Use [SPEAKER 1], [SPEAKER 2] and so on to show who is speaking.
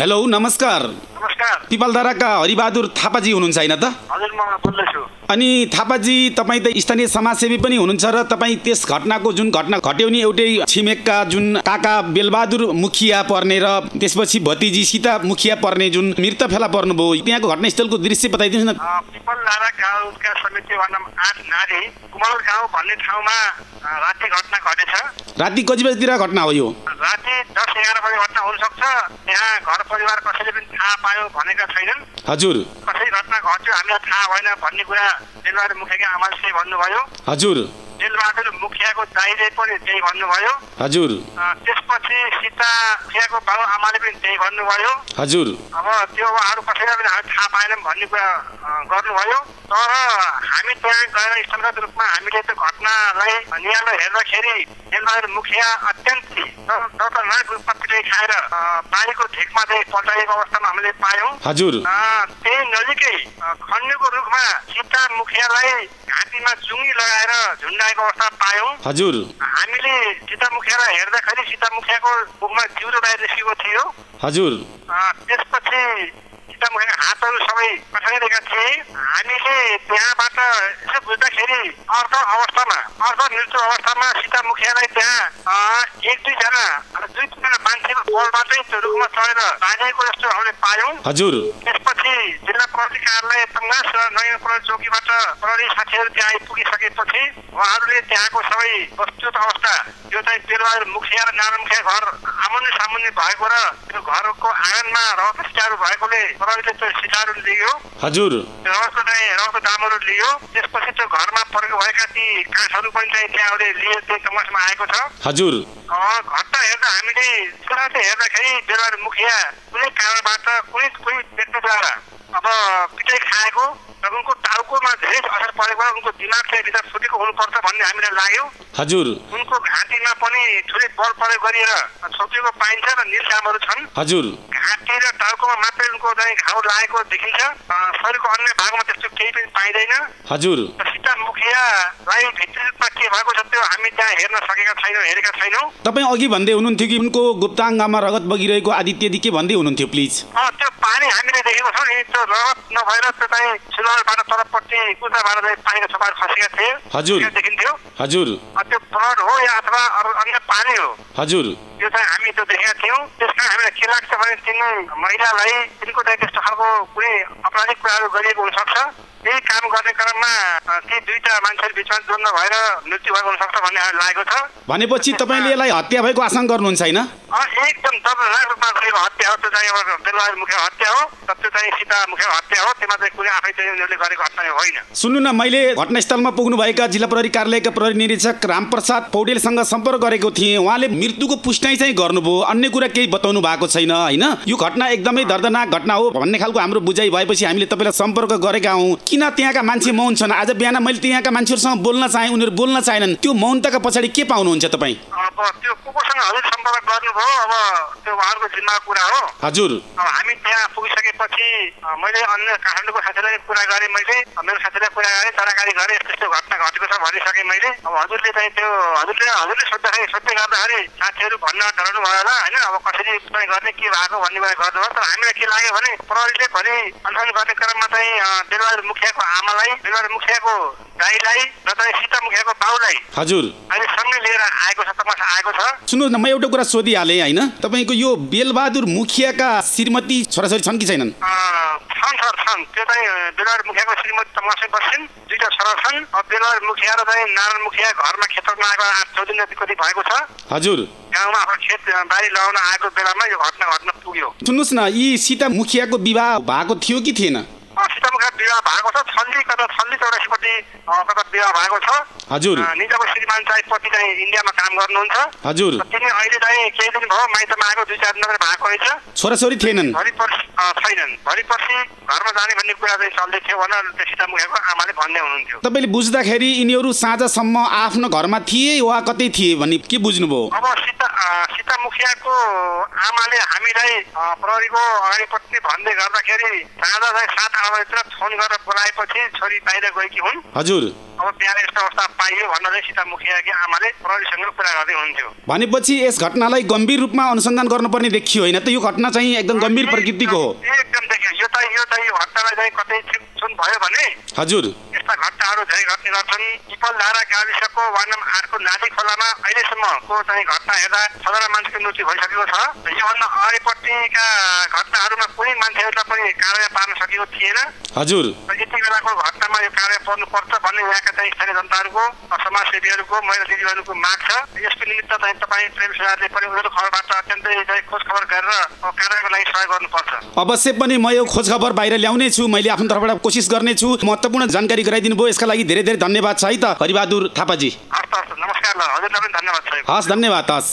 [SPEAKER 1] Hello नमस्कार।
[SPEAKER 2] नमस्कार।
[SPEAKER 1] पिपलधाराका हरिबहादुर थापाजी हुनुहुन्छ होइन त?
[SPEAKER 2] हजुर म बोल्दैछु।
[SPEAKER 1] अनि थापाजी तपाईँ त स्थानीय समाजसेवी पनि हुनुहुन्छ र तपाईँ त्यस घटनाको जुन घटना घट्यो नि एउटै छिमेकका जुन काका बेलबहादुर मुखिया पर्ने र त्यसपछि भतिजी सीता मुखिया पर्ने जुन मृत फेला पर्नुभयो त्यहाँको घटनास्थलको दृश्य बताइदिनुहोस् न।
[SPEAKER 2] गाउँका आठ नारी गाउँ भन्ने ठाउँमा राति घटना घटेछ।
[SPEAKER 1] राति कति बजीतिर घटना हो यो?
[SPEAKER 2] राति दस एघार बजे घटना हुनसक्छ। त्यहाँ घर परिवार कसैले पनि थाहा पायो भनेका छैनन्।
[SPEAKER 1] हजुर।
[SPEAKER 2] कसै घटना घट्यो हामीलाई थाहा भएन भन्ने कुरा जेलबहादुर मुखियाका आमाले भन्नुभयो
[SPEAKER 1] हजुर
[SPEAKER 2] जेलबहादुर मुखियाको दाइले पनि त्यही भन्नुभयो।
[SPEAKER 1] हजुर।
[SPEAKER 2] त्यसपछि सीता मुखियाको बाबु आमाले पनि त्यही भन्नुभयो।
[SPEAKER 1] हजुर।
[SPEAKER 2] अब त्यो उहाँहरू कसैलाई पनि हामी थाहा पाएनौँ भन्ने कुरा गर्नुभयो। तर हामी त्यहाँ गएर स्थलगत रूपमा हामीले त्यो घटनालाई निहालो हेर्दाखेरि जेलबहादुर मुखिया अत्यन्तै दर्दनाक रूपमा पिटाइ खाएर बारीको ढेकमा चाहिँ पल्टाइएको अवस्थामा हामीले पायौँ।
[SPEAKER 1] हजुर।
[SPEAKER 2] त्यही नजिकै अ, खन्युको रुखमा सीता मुखियालाई घाँटीमा चुङ्गी लगाएर झुन्डाएको अवस्था पायौँ।
[SPEAKER 1] हजुर।
[SPEAKER 2] हामीले सीता मुखियालाई हेर्दाखेरि सीता मुखियाको मुखमा जिउरो बाहिर निस्केको थियो।
[SPEAKER 1] हजुर।
[SPEAKER 2] त्यसपछि मुखियाका हातहरू सबै पठाइरहेका थिए हामीले त्यहाँबाट यसो बुझ्दाखेरि अर्ध अवस्थामा अर्ध मृत्यु अवस्थामा सीता मुखियालाई त्यहाँ एक दुईजना दुई तिनजना मान्छेको बलबाटै त्यो रुखमा चढेर बाँधिएको जस्तो हामीले पायौँ
[SPEAKER 1] हजुर।
[SPEAKER 2] त्यसपछि जिल्ला प्रहरी कार्यालय तङ्गास र नयाँ प्रहरी चौकीबाट प्रहरी साथीहरू त्यहाँ आइपुगिसकेपछि उहाँहरूले त्यहाँको सबै वस्तुत अवस्था त्यो चाहिँ बेलबहादुर मुखिया र नारायण मुखिया घर आमुन्ने सामुन्ने भएको र त्यो घरको आँगनमा रगत सिटाहरू भएकोले प्रहरीले त्यो सिटाहरू लियो
[SPEAKER 1] हजुर
[SPEAKER 2] रगतको चाहिँ रगतको दामहरू लियो त्यसपछि त्यो घरमा परेको भएका ती काठहरू पनि चाहिँ त्यहाँबाट लियो त्यो तङ्गासमा आएको छ
[SPEAKER 1] हजुर
[SPEAKER 2] अँ, घटना हेर्दा हामीले हेर्दाखेरि बेलबहादुर मुखिया कुनै कारणबाट कुनै कुनै व्यक्तिद्वारा अब पिटाइ खाएको र उनको टाउकोमा धेरै असर परेको उनको दिमाग चाहिँ भित्र फुटेको हुनुपर्छ भन्ने हामीलाई लाग्यो।
[SPEAKER 1] हजुर।
[SPEAKER 2] उनको घाँटीमा पनि ठुलै बल प्रयोग गरिएर छोपिएको पाइन्छ र निलकामहरू छन्।
[SPEAKER 1] हजुर।
[SPEAKER 2] घाँटी र टाउकोमा मात्रै उनको चाहिँ घाउ लागेको देखिन्छ। शरीरको अन्य भागमा त्यस्तो केही पनि पाइँदैन।
[SPEAKER 1] हजुर।
[SPEAKER 2] सीता मुखियालाई भित्री रूपमा के भएको छ त्यो हामी त्यहाँ हेर्न सकेका छैनौँ हेरेका छैनौँ।
[SPEAKER 1] तपाईँ अघि भन्दै हुनुहुन्थ्यो कि उनको गुप्ताङ्गमा रगत बगिरहेको आदित्यदी के भन्दै हुनुहुन्थ्यो प्लिज?
[SPEAKER 2] त्यो पानी हामीले देखेको छौँ नि त्यो रगत नभएर त्यो चाहिँ सुनारबाट तलपट्टि कुदाबाट चाहिँ पानीको छपार खसेका थिए
[SPEAKER 1] हजुर।
[SPEAKER 2] देखिन्थ्यो
[SPEAKER 1] हजुर
[SPEAKER 2] त्यो ब्लड हो या अथवा अरू अन्य पानी हो
[SPEAKER 1] हजुर
[SPEAKER 2] त्यो चाहिँ हामी त्यो देखेका थियौँ। त्यस कारण हामीलाई के लाग्छ भने तिन महिलालाई तिनको चाहिँ त्यस्तो खालको कुनै आपराधिक कुराहरू गरिएको हुनसक्छ। यही काम गर्ने क्रममा ती दुईटा मान्छेहरू बिचमा द्वन्द भएर मृत्यु भएको हुनसक्छ भन्ने हामीलाई लागेको छ।
[SPEAKER 1] भनेपछि तपाईँले यसलाई हत्या भएको आशंका गर्नुहुन्छ होइन?
[SPEAKER 2] एकदम रूपमा गरेको हत्या हो। त्यो चाहिँ बेलबहादुर मुखिया हत्या हो। त्यो चाहिँ सीता मुखिया हत्या हो। त्यसमा चाहिँ कुनै आफै चाहिँ उनीहरूले गरेको हत्या होइन।
[SPEAKER 1] सुन्नु न मैले घटनास्थलमा पुग्नुभएका जिल्ला प्रहरी कार्यालयका प्रहरी निरीक्षक रामप्रसाद पौडेलसँग सम्पर्क गरेको थिएँ। उहाँले मृत्युको पुष्टाइ चाहिँ गर्नुभयो। अन्य कुरा केही बताउनु भएको छैन होइन? यो घटना एकदमै दर्दनाक घटना हो भन्ने खालको हाम्रो बुझाइ भएपछि हामीले तपाईँलाई सम्पर्क गरेका हौँ। किन त्यहाँका मान्छे मौन छन्? आज बिहान मैले त्यहाँका मान्छेहरूसँग बोल्न चाहेँ उनीहरू बोल्न चाहेनन्। त्यो मौनताका पछाडि के पाउनुहुन्छ तपाईँ?
[SPEAKER 2] त्यो को कोसँग हजुर सम्पर्क गर्नुभयो अब त्यो उहाँहरूको जिम्माको कुरा हो
[SPEAKER 1] हजुर
[SPEAKER 2] हामी त्यहाँ पुगिसकेपछि मैले अन्य काठमाडौँको साथीलाई कुरा गरेँ मैले मेरो साथीलाई कुरा गरेँ तरकारी गरेँ यस्तो यस्तो घटना घटेको छ भनिसकेँ मैले अब हजुरले चाहिँ त्यो हजुरले हजुरले सोद्धाखेरि सोध्दै गर्दाखेरि साथीहरू भन्न डराउनु भयो होला होइन अब कसरी चाहिँ गर्ने के भएको भन्ने कुरा गर्नुभयो तर हामीलाई के लाग्यो भने प्रहरीले भरि अनुसन्धान गर्ने क्रममा चाहिँ बेलबहादुर मुखियाको आमालाई बेलबहादुर मुखियाको दाईलाई र चाहिँ सीता मुखियाको बाउलाई
[SPEAKER 1] हजुर
[SPEAKER 2] अहिले सँगै लिएर आएको छ तमासा आएको छ?
[SPEAKER 1] सुन्नुहोस् न म एउटा कुरा सोधिहालेँ होइन? तपाईँको यो बेलबहादुर मुखियाका श्रीमती छोराछोरी छन् कि छैनन्?
[SPEAKER 2] छन् सर छन्। त्यो चाहिँ बेलर मुखियाको श्रीमती तमासै बस्छन्। दुईटा छोरा छन्। बेलर मुखिया र चाहिँ नारायण मुखिया घरमा खेतमा आएको आठ चौध दिन कति भएको छ।
[SPEAKER 1] हजुर।
[SPEAKER 2] गाउँमा आफ्नो खेत बारी लगाउन आएको बेलामा यो घटना घट्न पुग्यो।
[SPEAKER 1] सुन्नुहोस् न यी सीता मुखियाको विवाह भएको थियो कि थिएन?
[SPEAKER 2] विवाह भएको छ छल्ली कता छल्ली चौरासीपट्टि कता विवाह भएको छ।
[SPEAKER 1] हजुर।
[SPEAKER 2] निजाको श्रीमान चाहिँ पति चाहिँ इन्डियामा काम गर्नुहुन्छ।
[SPEAKER 1] हजुर।
[SPEAKER 2] तिनी अहिले चाहिँ केही दिन भयो माइतमा आएको दुई चार दिन मात्रै भएको रहेछ।
[SPEAKER 1] छोराछोरी थिएनन्?
[SPEAKER 2] भरि पर्सि छैनन्। भरि पर्सि घरमा जाने भन्ने कुरा चाहिँ चल्दै थियो भनेर त्यो सीतामुखियाको आमाले भन्दै हुनुहुन्थ्यो।
[SPEAKER 1] तपाईँले बुझ्दाखेरि यिनीहरू साँझसम्म आफ्नो घरमा थिए वा कतै थिए भन्ने के बुझ्नुभयो?
[SPEAKER 2] अब सीता मुखियाको आमाले हामीलाई प्रहरीको अगाडिपट्टि भन्दै गर्दाखेरि साँझ चाहिँ सात आठ बजीतिर फोन गरेर बोलाएपछि छोरी बाहिर गएकी हुन्।
[SPEAKER 1] हजुर।
[SPEAKER 2] अब बिहान यस्तो अवस्था पाइयो भन्न चाहिँ सीता मुखियाकी आमाले प्रहरीसँग कुरा गर्दै हुन्थ्यो।
[SPEAKER 1] भनेपछि यस घटनालाई गम्भीर रूपमा अनुसन्धान गर्नुपर्ने देखियो होइन त? यो घटना चाहिँ एकदम गम्भीर प्रकृतिको हो।
[SPEAKER 2] एकदम देखियो। यो त यो त यो घटनालाई चाहिँ कतै सुन भयो भने
[SPEAKER 1] हजुर।
[SPEAKER 2] यस्ता घटनाहरू धेरै घट्ने गर्छन् पिपलधारा गाविसको वार्ड नम्बर आठको नाली खोलामा अहिलेसम्मको चाहिँ घटना हेर्दा सजना मान्छेको मृत्यु भइसकेको छ। योभन्दा अगाडिपट्टिका घटनाहरूमा कुनै मान्छेहरूलाई पनि कारवाही पार्न सकेको थिएन।
[SPEAKER 1] हजुर।
[SPEAKER 2] यति बेलाको घटनामा यो कारवाही पर्नुपर्छ भन्ने यहाँका चाहिँ स्थानीय जनताहरूको समाजसेवीहरूको महिला दिदीबहिनीहरूको माग छ। यसको निमित्त चाहिँ तपाईँ प्रेम सुधारले पनि उनीहरू खबरबाट अत्यन्तै चाहिँ खोज खबर गरेर कारवाहीको लागि सहयोग गर्नुपर्छ।
[SPEAKER 1] अवश्य पनि म यो खोज खबर बाहिर ल्याउने छु। मैले आफ्नो तर्फबाट कोसिस गर्नेछु। महत्त्वपूर्ण जानकारी गराइदिनु भयो यसका लागि धेरै धेरै धन्यवाद छ है त हरिबहादुर थापाजी हस् धन्यवाद हस्।